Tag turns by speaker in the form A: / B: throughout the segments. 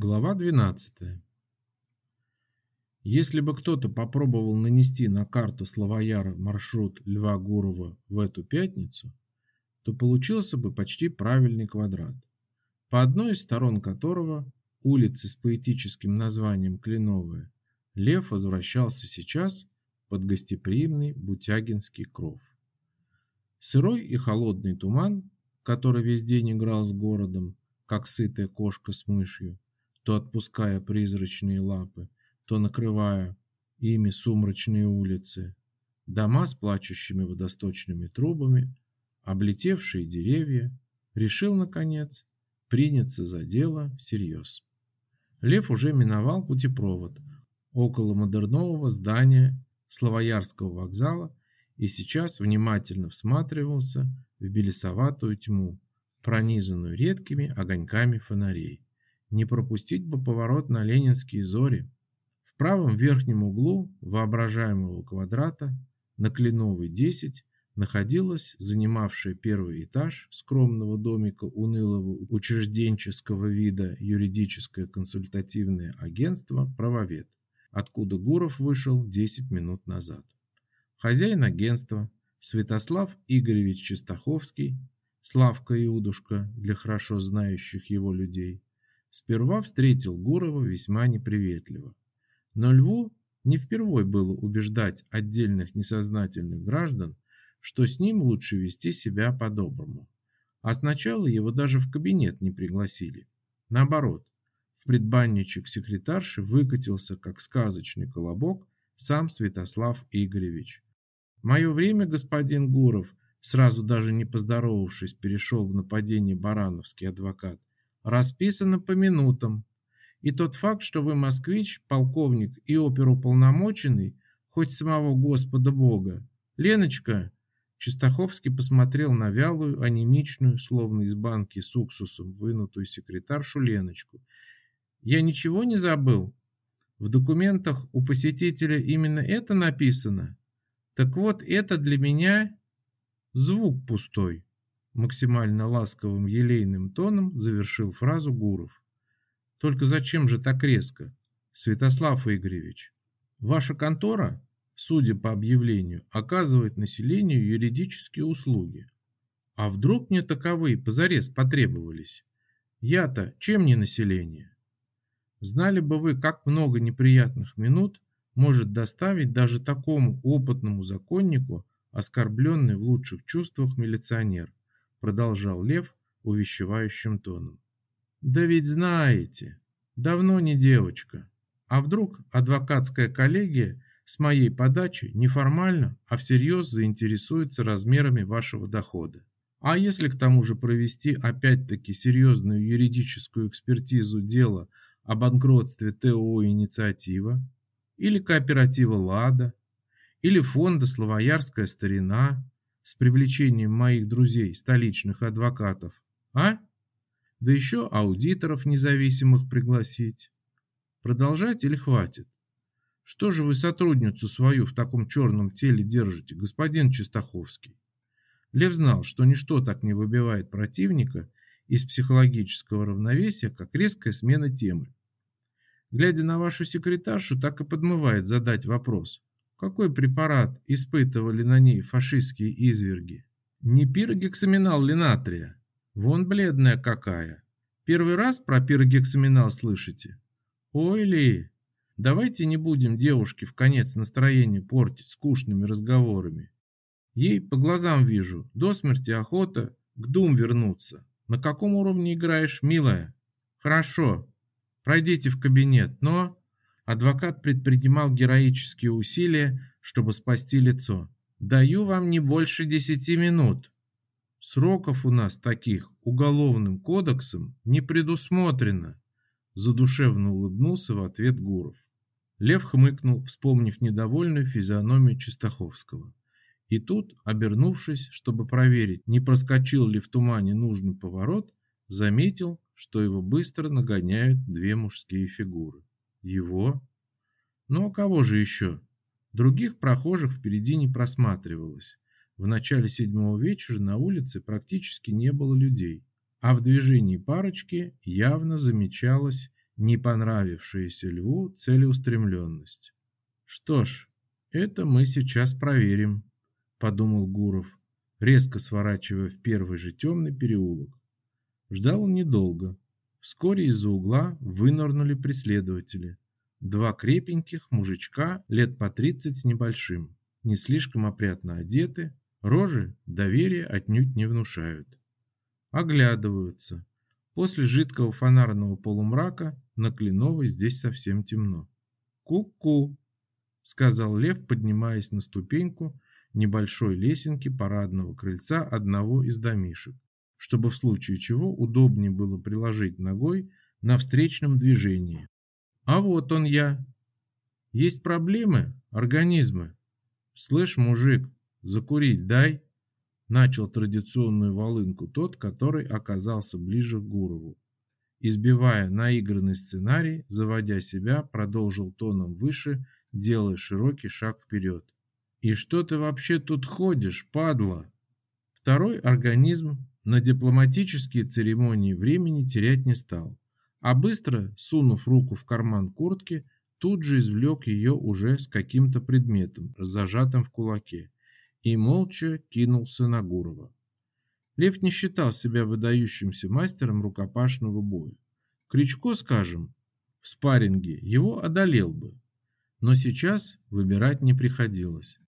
A: Глава 12. Если бы кто-то попробовал нанести на карту Славояра маршрут Льва Гурова в эту пятницу, то получился бы почти правильный квадрат, по одной из сторон которого, улицы с поэтическим названием Кленовая, Лев возвращался сейчас под гостеприимный Бутягинский кров. Сырой и холодный туман, который весь день играл с городом, как сытая кошка с мышью, то отпуская призрачные лапы, то накрывая ими сумрачные улицы, дома с плачущими водосточными трубами, облетевшие деревья, решил, наконец, приняться за дело всерьез. Лев уже миновал путепровод около модернового здания Славоярского вокзала и сейчас внимательно всматривался в белесоватую тьму, пронизанную редкими огоньками фонарей. Не пропустить бы поворот на Ленинские зори. В правом верхнем углу воображаемого квадрата на Кленовой 10 находилось занимавшее первый этаж скромного домика унылого учрежденческого вида юридическое консультативное агентство «Правовед», откуда Гуров вышел 10 минут назад. Хозяин агентства Святослав Игоревич Чистаховский, Славка Иудушка для хорошо знающих его людей, Сперва встретил Гурова весьма неприветливо. Но Льву не впервой было убеждать отдельных несознательных граждан, что с ним лучше вести себя по-доброму. А сначала его даже в кабинет не пригласили. Наоборот, в предбанничек секретарши выкатился, как сказочный колобок, сам Святослав Игоревич. «Мое время, господин Гуров», сразу даже не поздоровавшись, перешел в нападение барановский адвокат расписано по минутам. И тот факт, что вы москвич, полковник и оперуполномоченный, хоть самого Господа Бога. Леночка, Чистаховский посмотрел на вялую, анемичную, словно из банки с уксусом, вынутую секретаршу Леночку. Я ничего не забыл? В документах у посетителя именно это написано? Так вот, это для меня звук пустой максимально ласковым елейным тоном завершил фразу Гуров. Только зачем же так резко, Святослав Игоревич? Ваша контора, судя по объявлению, оказывает населению юридические услуги. А вдруг мне таковые позарез потребовались? Я-то чем не население? Знали бы вы, как много неприятных минут может доставить даже такому опытному законнику оскорбленный в лучших чувствах милиционер продолжал Лев увещевающим тоном. Да ведь знаете, давно не девочка. А вдруг адвокатская коллегия с моей подачи неформально, а всерьез заинтересуется размерами вашего дохода? А если к тому же провести опять-таки серьезную юридическую экспертизу дела о банкротстве ТО «Инициатива» или кооператива «Лада» или фонда «Славоярская старина», с привлечением моих друзей, столичных адвокатов, а? Да еще аудиторов независимых пригласить. Продолжать или хватит? Что же вы сотрудницу свою в таком черном теле держите, господин Чистаховский? Лев знал, что ничто так не выбивает противника из психологического равновесия, как резкая смена темы. Глядя на вашу секретаршу, так и подмывает задать вопрос. Какой препарат испытывали на ней фашистские изверги? Не пирогексаминал ли натрия? Вон бледная какая. Первый раз про пирогексаминал слышите? Ой ли, давайте не будем девушке в конец настроение портить скучными разговорами. Ей по глазам вижу, до смерти охота к дум вернуться. На каком уровне играешь, милая? Хорошо, пройдите в кабинет, но... Адвокат предпринимал героические усилия, чтобы спасти лицо. «Даю вам не больше десяти минут. Сроков у нас таких уголовным кодексом не предусмотрено», задушевно улыбнулся в ответ Гуров. Лев хмыкнул, вспомнив недовольную физиономию Чистаховского. И тут, обернувшись, чтобы проверить, не проскочил ли в тумане нужный поворот, заметил, что его быстро нагоняют две мужские фигуры. Его? Ну а кого же еще? Других прохожих впереди не просматривалось. В начале седьмого вечера на улице практически не было людей, а в движении парочки явно замечалась не понравившаяся льву целеустремленность. Что ж, это мы сейчас проверим, подумал Гуров, резко сворачивая в первый же темный переулок. Ждал он недолго. Вскоре из-за угла вынырнули преследователи. Два крепеньких мужичка лет по тридцать с небольшим, не слишком опрятно одеты, рожи доверия отнюдь не внушают. Оглядываются. После жидкого фонарного полумрака на Кленовой здесь совсем темно. «Ку-ку!» — сказал Лев, поднимаясь на ступеньку небольшой лесенки парадного крыльца одного из домишек, чтобы в случае чего удобнее было приложить ногой на встречном движении. А вот он я. Есть проблемы, организмы. Слышь, мужик, закурить дай. Начал традиционную волынку тот, который оказался ближе к Гурову. Избивая наигранный сценарий, заводя себя, продолжил тоном выше, делая широкий шаг вперед. «И что ты вообще тут ходишь, падла?» Второй организм на дипломатические церемонии времени терять не стал а быстро, сунув руку в карман куртки, тут же извлек ее уже с каким-то предметом, зажатым в кулаке, и молча кинулся на Гурова. Лев не считал себя выдающимся мастером рукопашного боя. Кричко, скажем, в спарринге его одолел бы, но сейчас выбирать не приходилось.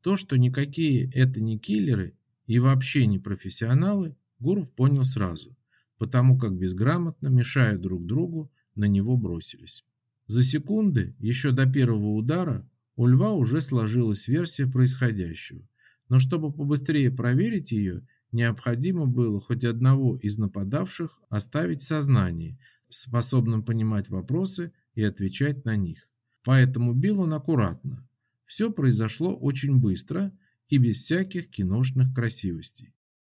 A: То, что никакие это не киллеры и вообще не профессионалы, Гуров понял сразу потому как безграмотно, мешая друг другу, на него бросились. За секунды, еще до первого удара, у льва уже сложилась версия происходящего, но чтобы побыстрее проверить ее, необходимо было хоть одного из нападавших оставить в сознании, способным понимать вопросы и отвечать на них. Поэтому бил он аккуратно. Все произошло очень быстро и без всяких киношных красивостей.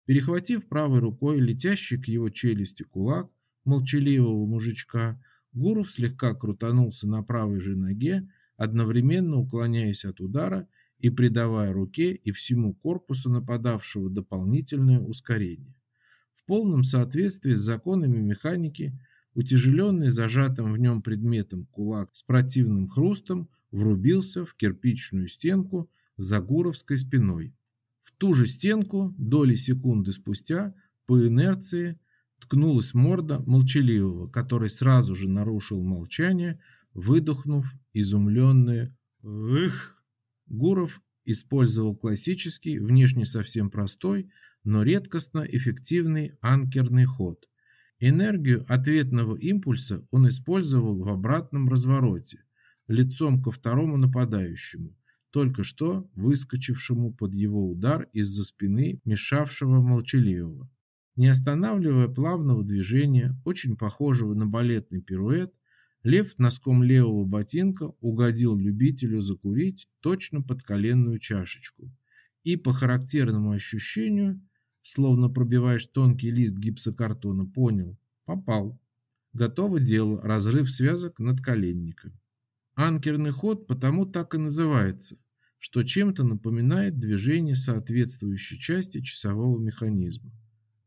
A: Перехватив правой рукой летящий к его челюсти кулак молчаливого мужичка, Гуров слегка крутанулся на правой же ноге, одновременно уклоняясь от удара и придавая руке и всему корпусу нападавшего дополнительное ускорение. В полном соответствии с законами механики, утяжеленный зажатым в нем предметом кулак с противным хрустом врубился в кирпичную стенку за Гуровской спиной. В ту же стенку доли секунды спустя по инерции ткнулась морда молчаливого, который сразу же нарушил молчание, выдохнув изумленное «Эх!». Гуров использовал классический, внешне совсем простой, но редкостно эффективный анкерный ход. Энергию ответного импульса он использовал в обратном развороте, лицом ко второму нападающему, только что выскочившему под его удар из-за спины мешавшего молчаливого. Не останавливая плавного движения, очень похожего на балетный пируэт, лев носком левого ботинка угодил любителю закурить точно под коленную чашечку. И по характерному ощущению, словно пробиваешь тонкий лист гипсокартона, понял – попал. Готово дело, разрыв связок над надколенника. Анкерный ход потому так и называется, что чем-то напоминает движение соответствующей части часового механизма.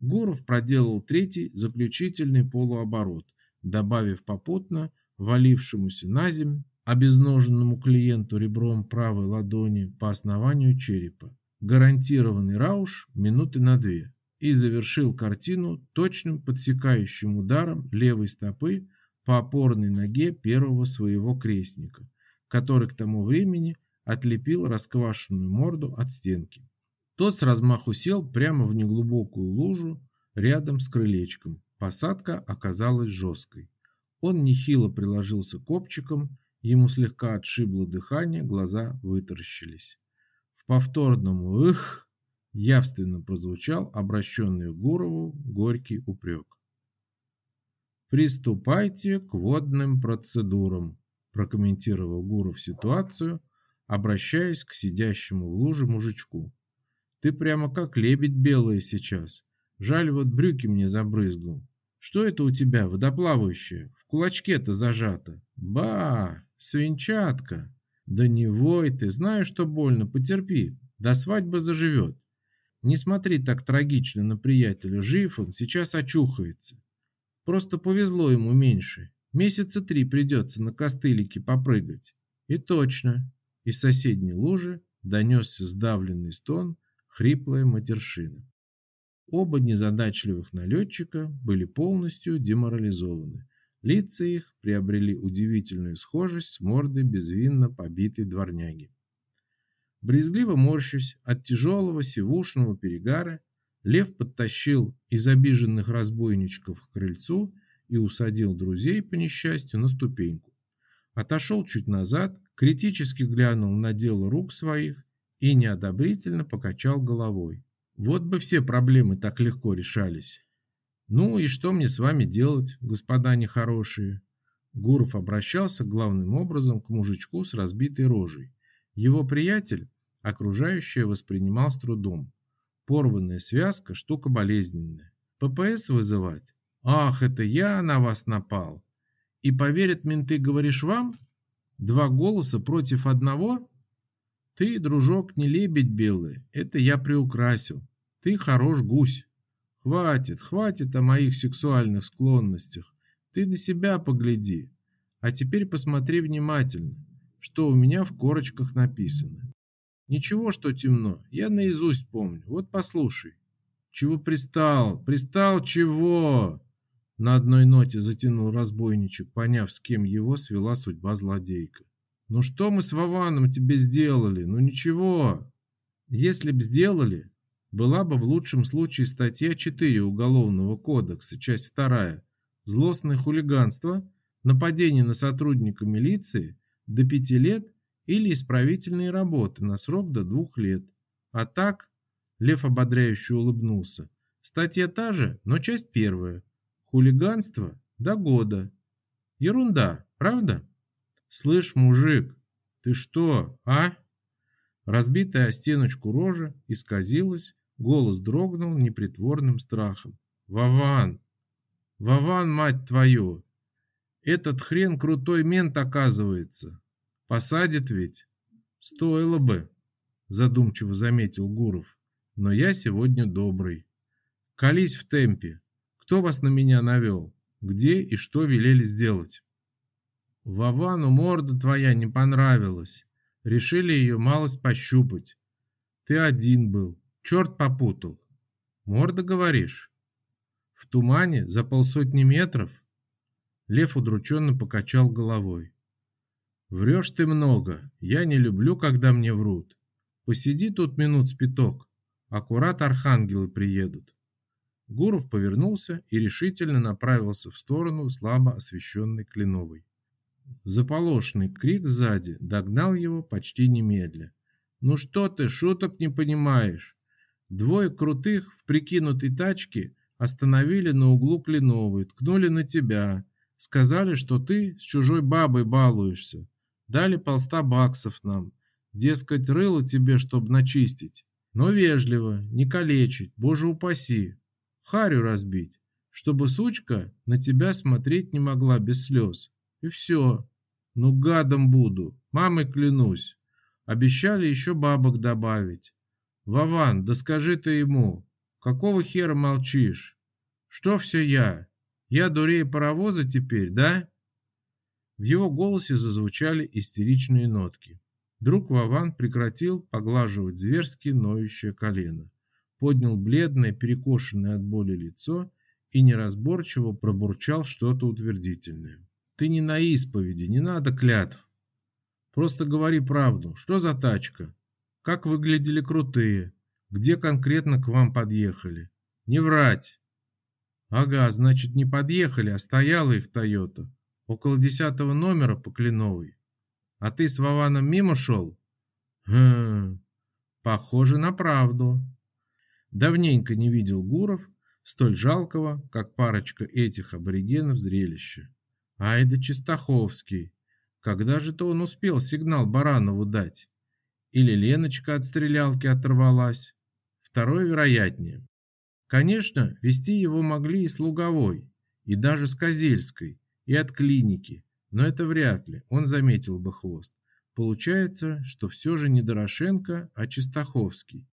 A: Гуров проделал третий заключительный полуоборот, добавив попутно валившемуся на землю обезноженному клиенту ребром правой ладони по основанию черепа. Гарантированный рауш минуты на две. И завершил картину точным подсекающим ударом левой стопы по опорной ноге первого своего крестника, который к тому времени отлепил расквашенную морду от стенки. Тот с размаху сел прямо в неглубокую лужу рядом с крылечком. Посадка оказалась жесткой. Он нехило приложился копчиком, ему слегка отшибло дыхание, глаза вытаращились. В повторном «ых» явственно прозвучал обращенный Гурову горький упрек. «Приступайте к водным процедурам», прокомментировал Гуров ситуацию, обращаясь к сидящему в луже мужичку. «Ты прямо как лебедь белая сейчас. Жаль, вот брюки мне забрызгал. Что это у тебя, водоплавающее? В кулачке-то зажато. Ба, свинчатка. Да не вой ты, знаю, что больно, потерпи. До свадьбы заживет. Не смотри так трагично на приятеля, жив он, сейчас очухается. Просто повезло ему меньше. Месяца три придется на костылике попрыгать. И точно, из соседней лужи донесся сдавленный стон, хриплая матершина. Оба незадачливых налетчика были полностью деморализованы. Лица их приобрели удивительную схожесть с мордой безвинно побитой дворняги. Брезгливо морщась от тяжелого сивушного перегара, лев подтащил из обиженных разбойничков к крыльцу и усадил друзей по несчастью на ступеньку. Отошел чуть назад, критически глянул на дело рук своих и неодобрительно покачал головой. Вот бы все проблемы так легко решались. Ну и что мне с вами делать, господа нехорошие? Гуров обращался главным образом к мужичку с разбитой рожей. Его приятель окружающее воспринимал с трудом. Порванная связка – штука болезненная. ППС вызывать? Ах, это я на вас напал. И поверят менты, говоришь, вам? Два голоса против одного? Ты, дружок, не лебедь белый, это я приукрасил. Ты хорош гусь. Хватит, хватит о моих сексуальных склонностях. Ты на себя погляди. А теперь посмотри внимательно, что у меня в корочках написано. Ничего, что темно, я наизусть помню. Вот послушай. Чего пристал? Пристал чего? На одной ноте затянул разбойничек, поняв, с кем его свела судьба злодейка. Ну что мы с Вованом тебе сделали? Ну ничего. Если б сделали, была бы в лучшем случае статья 4 Уголовного кодекса, часть 2. Злостное хулиганство, нападение на сотрудника милиции до 5 лет или исправительные работы на срок до 2 лет. А так, Лев ободряюще улыбнулся, статья та же, но часть первая. Хулиганство до года. Ерунда, правда? «Слышь, мужик, ты что, а?» Разбитая о стеночку рожа исказилась, голос дрогнул непритворным страхом. «Вован! Вован, мать твою! Этот хрен крутой мент оказывается! Посадит ведь? Стоило бы!» Задумчиво заметил Гуров. «Но я сегодня добрый. Колись в темпе. Кто вас на меня навел? Где и что велели сделать?» Вовану морда твоя не понравилась. Решили ее малость пощупать. Ты один был. Черт попутал. Морда, говоришь? В тумане за полсотни метров? Лев удрученно покачал головой. Врешь ты много. Я не люблю, когда мне врут. Посиди тут минут с пяток. Аккурат архангелы приедут. Гуров повернулся и решительно направился в сторону слабо освещенной Кленовой. Заполошный крик сзади догнал его почти немедля. «Ну что ты, шуток не понимаешь?» Двое крутых в прикинутой тачке остановили на углу Кленовой, ткнули на тебя. Сказали, что ты с чужой бабой балуешься. Дали полста баксов нам. Дескать, рыло тебе, чтоб начистить. Но вежливо, не калечить, боже упаси. Харю разбить, чтобы сучка на тебя смотреть не могла без слез. И все. Ну, гадом буду, мамой клянусь. Обещали еще бабок добавить. Вован, да скажи ты ему, какого хера молчишь? Что все я? Я дурей паровоза теперь, да? В его голосе зазвучали истеричные нотки. Друг Вован прекратил поглаживать зверски ноющее колено, поднял бледное, перекошенное от боли лицо и неразборчиво пробурчал что-то утвердительное. Ты не на исповеди, не надо клятв. Просто говори правду. Что за тачка? Как выглядели крутые? Где конкретно к вам подъехали? Не врать. Ага, значит, не подъехали, а стояла их Тойота. Около десятого номера по Кленовой. А ты с Вованом мимо шел? Хм, похоже на правду. Давненько не видел Гуров, столь жалкого, как парочка этих аборигенов зрелища. Ай да Чистаховский! Когда же-то он успел сигнал Баранову дать? Или Леночка от стрелялки оторвалась? Второе вероятнее. Конечно, вести его могли и с Луговой, и даже с Козельской, и от клиники, но это вряд ли, он заметил бы хвост. Получается, что все же не Дорошенко, а Чистаховский.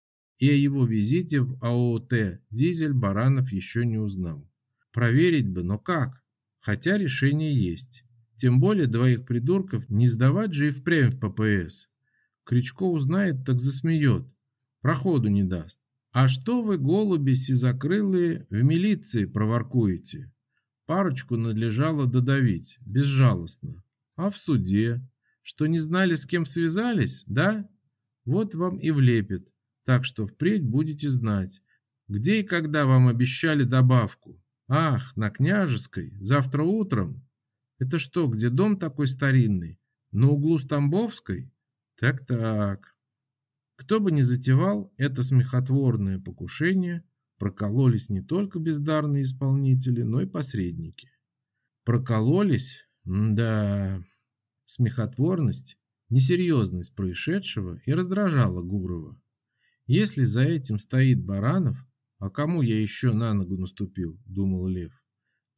A: И о его визите в АОТ «Дизель» Баранов еще не узнал. Проверить бы, но как? Хотя решение есть. Тем более двоих придурков не сдавать же и впрямь в ППС. Кричко узнает, так засмеет. Проходу не даст. А что вы, голуби сизокрылые, в милиции проворкуете? Парочку надлежало додавить, безжалостно. А в суде? Что не знали, с кем связались, да? Вот вам и влепит. Так что впредь будете знать, где и когда вам обещали добавку. Ах, на Княжеской, завтра утром. Это что, где дом такой старинный? На углу с Тамбовской? Так-так. Кто бы ни затевал это смехотворное покушение, прокололись не только бездарные исполнители, но и посредники. Прокололись? да. Смехотворность, несерьезность происшедшего и раздражала Гурова. Если за этим стоит Баранов, а кому я еще на ногу наступил, думал Лев,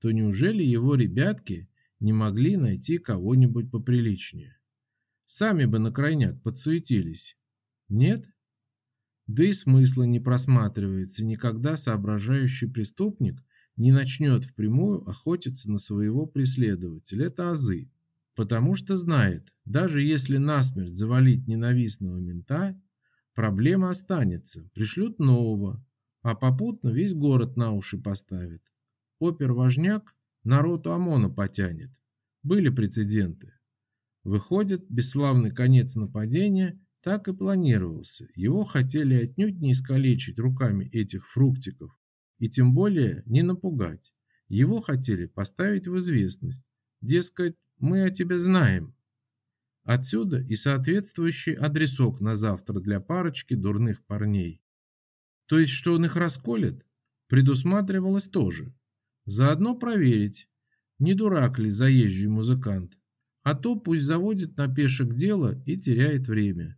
A: то неужели его ребятки не могли найти кого-нибудь поприличнее? Сами бы на крайняк подсуетились. Нет? Да и смысла не просматривается, никогда соображающий преступник не начнет впрямую охотиться на своего преследователя. Это азы. Потому что знает, даже если насмерть завалить ненавистного мента, проблема останется, пришлют нового, а попутно весь город на уши поставит. Опер-важняк народу ОМОНа потянет. Были прецеденты. Выходит, бесславный конец нападения так и планировался. Его хотели отнюдь не искалечить руками этих фруктиков, и тем более не напугать. Его хотели поставить в известность. Дескать, мы о тебе знаем. Отсюда и соответствующий адресок на завтра для парочки дурных парней. То есть, что он их расколет, предусматривалось тоже. Заодно проверить, не дурак ли заезжий музыкант. А то пусть заводит на пешек дело и теряет время.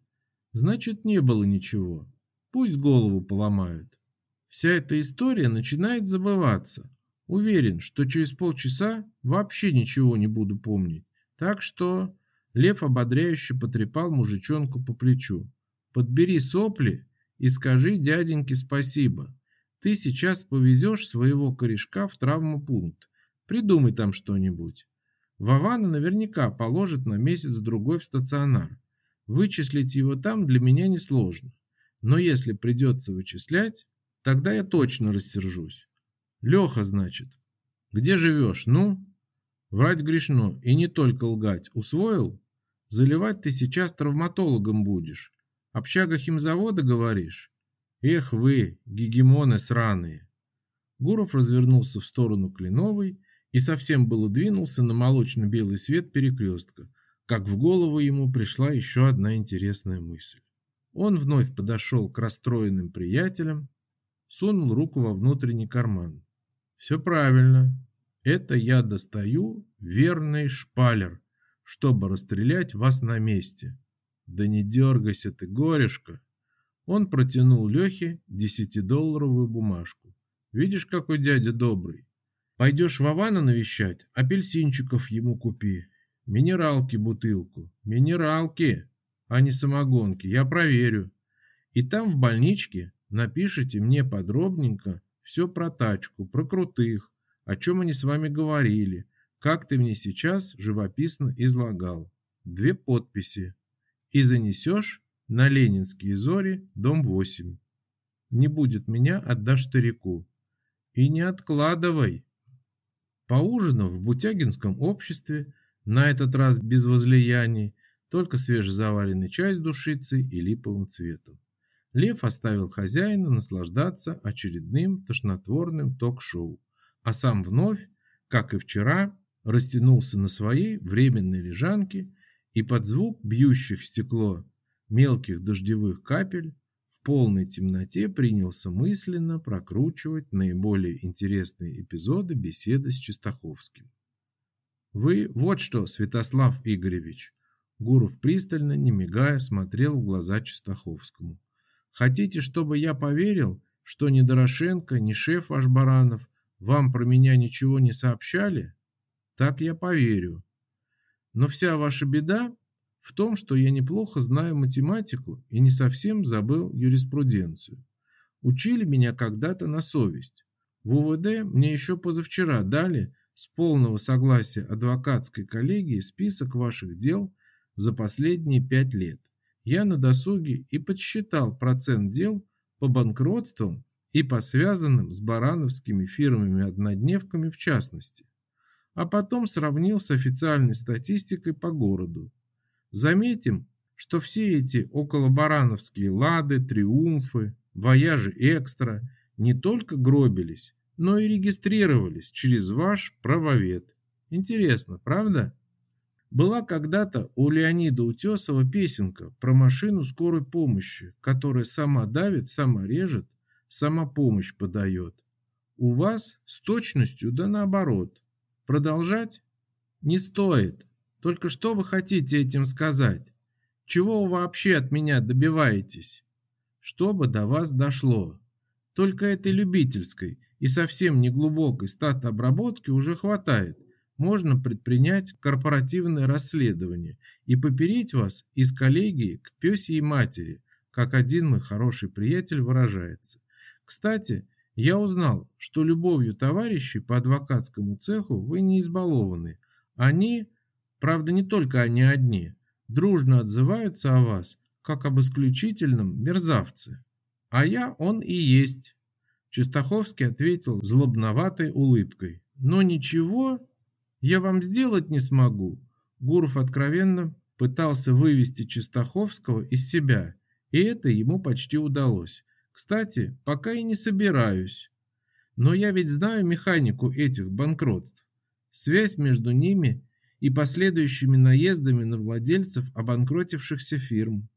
A: Значит, не было ничего. Пусть голову поломают. Вся эта история начинает забываться. Уверен, что через полчаса вообще ничего не буду помнить. Так что Лев ободряюще потрепал мужичонку по плечу. Подбери сопли и скажи дяденьке спасибо. Ты сейчас повезешь своего корешка в травмопункт. Придумай там что-нибудь. Вована наверняка положит на месяц-другой в стационар. Вычислить его там для меня несложно. Но если придется вычислять, тогда я точно рассержусь. Леха, значит. Где живешь? Ну? Врать грешно, и не только лгать. Усвоил? Заливать ты сейчас травматологом будешь. Общага химзавода, говоришь? Эх вы, гегемоны сраные. Гуров развернулся в сторону Кленовой и совсем было двинулся на молочно-белый свет перекрестка, как в голову ему пришла еще одна интересная мысль. Он вновь подошел к расстроенным приятелям, сунул руку во внутренний карман. «Все правильно. Это я достаю верный шпалер, чтобы расстрелять вас на месте». «Да не дергайся ты, горюшка!» Он протянул Лехе десятидолларовую бумажку. «Видишь, какой дядя добрый? Пойдешь Вована навещать, апельсинчиков ему купи Минералки бутылку. Минералки, а не самогонки. Я проверю. И там в больничке напишите мне подробненько все про тачку, про крутых, о чем они с вами говорили, как ты мне сейчас живописно излагал. Две подписи. И занесешь на Ленинские зори, дом 8. Не будет меня, отдашь старику. И не откладывай. Поужинав в Бутягинском обществе, на этот раз без возлияний, только свежезаваренный чай с душицей и липовым цветом. Лев оставил хозяина наслаждаться очередным тошнотворным ток-шоу, а сам вновь, как и вчера, растянулся на своей временной лежанке и под звук бьющих в стекло мелких дождевых капель в полной темноте принялся мысленно прокручивать наиболее интересные эпизоды беседы с Чистаховским. Вы вот что, Святослав Игоревич. Гуров пристально, не мигая, смотрел в глаза Чистаховскому. Хотите, чтобы я поверил, что ни Дорошенко, ни шеф ваш Баранов вам про меня ничего не сообщали? Так я поверю. Но вся ваша беда в том, что я неплохо знаю математику и не совсем забыл юриспруденцию. Учили меня когда-то на совесть. В УВД мне еще позавчера дали с полного согласия адвокатской коллегии список ваших дел за последние пять лет. Я на досуге и подсчитал процент дел по банкротствам и по связанным с барановскими фирмами-однодневками в частности, а потом сравнил с официальной статистикой по городу. Заметим, что все эти околобарановские лады, триумфы, вояжи экстра не только гробились, но и регистрировались через ваш правовед. Интересно, правда? Была когда-то у Леонида Утесова песенка про машину скорой помощи, которая сама давит, сама режет, сама помощь подает. У вас с точностью да наоборот. Продолжать? Не стоит. Только что вы хотите этим сказать? Чего вы вообще от меня добиваетесь? Чтобы до вас дошло. Только этой любительской и совсем неглубокой стат-обработки уже хватает. Можно предпринять корпоративное расследование и попереть вас из коллегии к пёсьей матери, как один мой хороший приятель выражается. Кстати, я узнал, что любовью товарищей по адвокатскому цеху вы не избалованы. Они, правда не только они одни, дружно отзываются о вас, как об исключительном мерзавце. А я он и есть. Чистаховский ответил злобноватой улыбкой. Но ничего я вам сделать не смогу. Гуров откровенно пытался вывести Чистаховского из себя, и это ему почти удалось. Кстати, пока и не собираюсь. Но я ведь знаю механику этих банкротств. Связь между ними и последующими наездами на владельцев обанкротившихся фирм.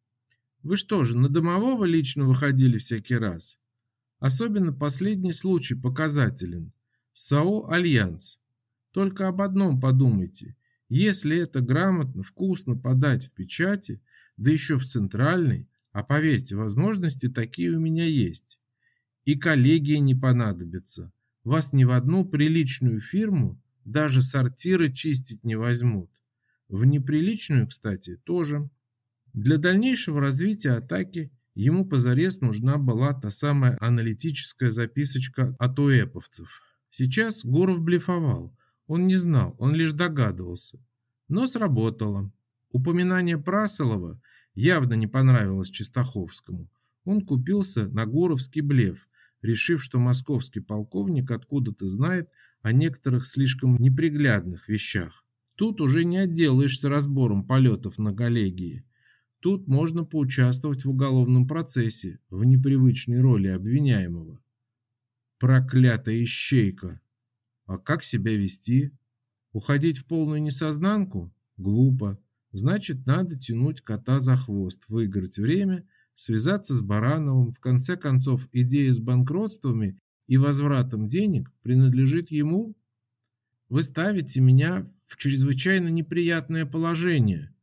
A: Вы что же, на домового лично выходили всякий раз? Особенно последний случай показателен. САО «Альянс». Только об одном подумайте. Если это грамотно, вкусно подать в печати, да еще в центральной, а поверьте, возможности такие у меня есть. И коллегии не понадобятся. Вас ни в одну приличную фирму даже сортиры чистить не возьмут. В неприличную, кстати, тоже. Для дальнейшего развития атаки ему позарез нужна была та самая аналитическая записочка от уэповцев. Сейчас Гуров блефовал. Он не знал, он лишь догадывался. Но сработало. Упоминание Прасолова явно не понравилось Чистаховскому. Он купился на горовский блеф, решив, что московский полковник откуда-то знает о некоторых слишком неприглядных вещах. Тут уже не отделаешься разбором полетов на коллегии. Тут можно поучаствовать в уголовном процессе в непривычной роли обвиняемого. Проклятая ищейка! А как себя вести? Уходить в полную несознанку? Глупо. Значит, надо тянуть кота за хвост, выиграть время, связаться с Барановым. В конце концов, идея с банкротствами и возвратом денег принадлежит ему. Вы ставите меня в чрезвычайно неприятное положение,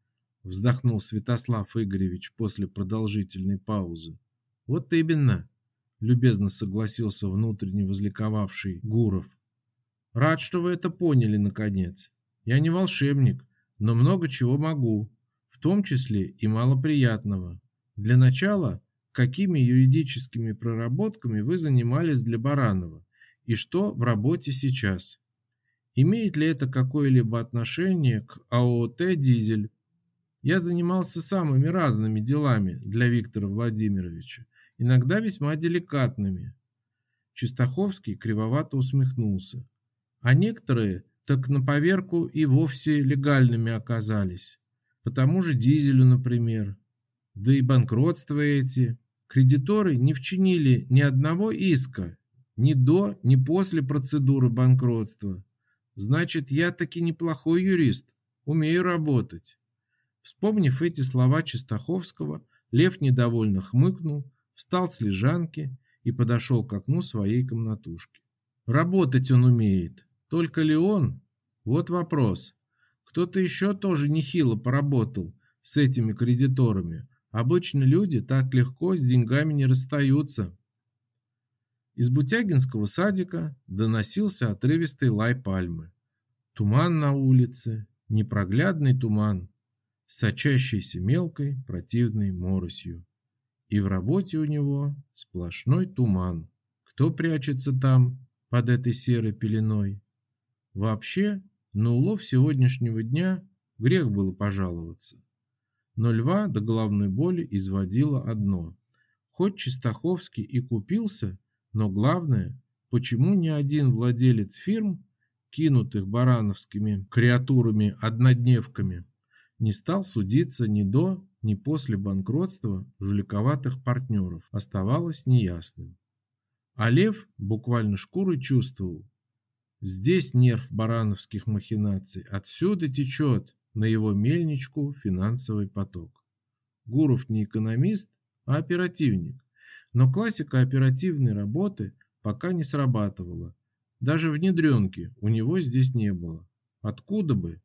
A: вздохнул Святослав Игоревич после продолжительной паузы. Вот именно, любезно согласился внутренне возликовавший Гуров. Рад, что вы это поняли наконец. Я не волшебник, но много чего могу, в том числе и малоприятного. Для начала, какими юридическими проработками вы занимались для Баранова и что в работе сейчас? Имеет ли это какое-либо отношение к АОТ «Дизель»? Я занимался самыми разными делами для Виктора Владимировича, иногда весьма деликатными. Чистаховский кривовато усмехнулся. А некоторые так на поверку и вовсе легальными оказались. По тому же дизелю, например. Да и банкротства эти. Кредиторы не вчинили ни одного иска, ни до, ни после процедуры банкротства. Значит, я таки неплохой юрист, умею работать. Вспомнив эти слова Чистаховского, Лев недовольно хмыкнул, встал с лежанки и подошел к окну своей комнатушки. Работать он умеет, только ли он? Вот вопрос. Кто-то еще тоже нехило поработал с этими кредиторами. Обычно люди так легко с деньгами не расстаются. Из Бутягинского садика доносился отрывистый лай пальмы. Туман на улице, непроглядный туман, сочащийся мелкой противной моросью. И в работе у него сплошной туман. Кто прячется там под этой серой пеленой? Вообще, на улов сегодняшнего дня грех было пожаловаться. Но льва до головной боли изводило одно. Хоть Чистаховский и купился, но главное, почему ни один владелец фирм, кинутых барановскими креатурами-однодневками, не стал судиться ни до, ни после банкротства жуликоватых партнеров, оставалось неясным. А Лев буквально шкурой чувствовал, здесь нерв барановских махинаций, отсюда течет на его мельничку финансовый поток. Гуров не экономист, а оперативник, но классика оперативной работы пока не срабатывала. Даже внедренки у него здесь не было. Откуда бы?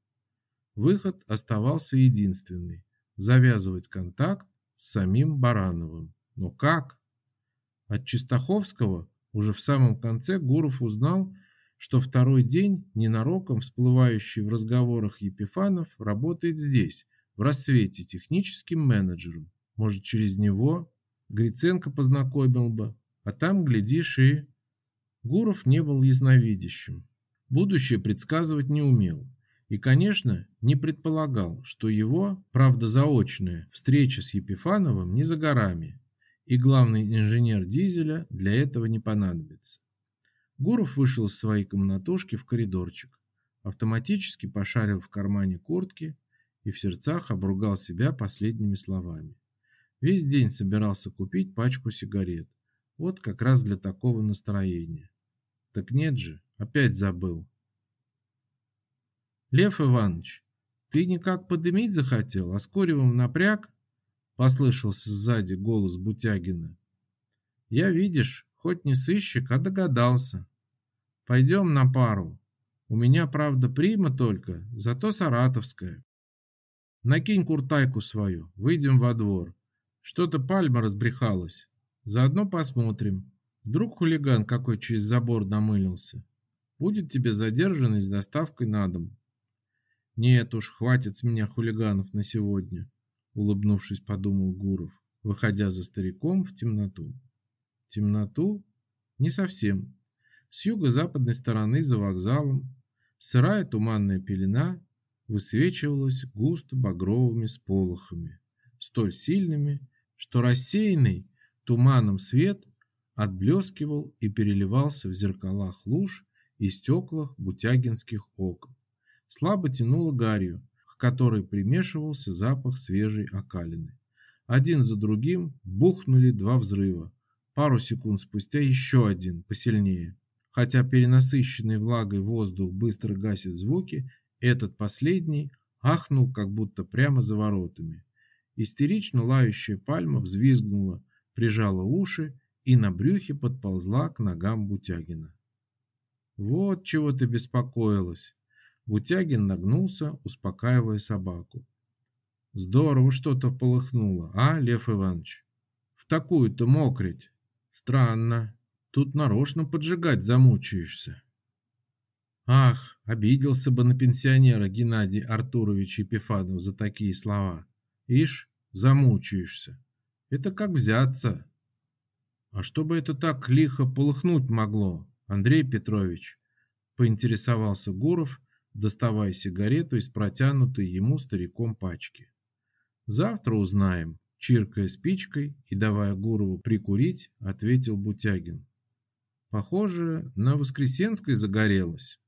A: Выход оставался единственный – завязывать контакт с самим Барановым. Но как? От Чистаховского уже в самом конце Гуров узнал, что второй день ненароком всплывающий в разговорах Епифанов работает здесь, в рассвете, техническим менеджером. Может, через него Гриценко познакомил бы, а там, глядишь, и... Гуров не был ясновидящим. Будущее предсказывать не умел. И, конечно, не предполагал, что его, правда заочная, встреча с Епифановым не за горами, и главный инженер дизеля для этого не понадобится. Гуров вышел из своей комнатушки в коридорчик, автоматически пошарил в кармане куртки и в сердцах обругал себя последними словами. Весь день собирался купить пачку сигарет, вот как раз для такого настроения. Так нет же, опять забыл. Лев Иванович, ты никак подымить захотел, а с Коревым напряг? Послышался сзади голос Бутягина. Я, видишь, хоть не сыщик, а догадался. Пойдем на пару. У меня, правда, прима только, зато саратовская. Накинь куртайку свою, выйдем во двор. Что-то пальма разбрехалась. Заодно посмотрим. Вдруг хулиган какой через забор намылился. Будет тебе задержанный с доставкой на дом. Нет уж, хватит с меня хулиганов на сегодня, улыбнувшись, подумал Гуров, выходя за стариком в темноту. Темноту? Не совсем. С юго-западной стороны за вокзалом сырая туманная пелена высвечивалась густо багровыми сполохами, столь сильными, что рассеянный туманом свет отблескивал и переливался в зеркалах луж и стеклах бутягинских окон слабо тянуло гарью, к которой примешивался запах свежей окалины. Один за другим бухнули два взрыва. Пару секунд спустя еще один, посильнее. Хотя перенасыщенный влагой воздух быстро гасит звуки, этот последний ахнул как будто прямо за воротами. Истерично лающая пальма взвизгнула, прижала уши и на брюхе подползла к ногам Бутягина. «Вот чего ты беспокоилась!» Бутягин нагнулся, успокаивая собаку. Здорово что-то полыхнуло, а, Лев Иванович? В такую-то мокрить. Странно. Тут нарочно поджигать замучаешься. Ах, обиделся бы на пенсионера Геннадий Артурович Епифанов за такие слова. Ишь, замучаешься. Это как взяться. А чтобы это так лихо полыхнуть могло, Андрей Петрович, поинтересовался Гуров, доставая сигарету из протянутой ему стариком пачки. «Завтра узнаем», — чиркая спичкой и давая Гурову прикурить, ответил Бутягин. «Похоже, на Воскресенской загорелось».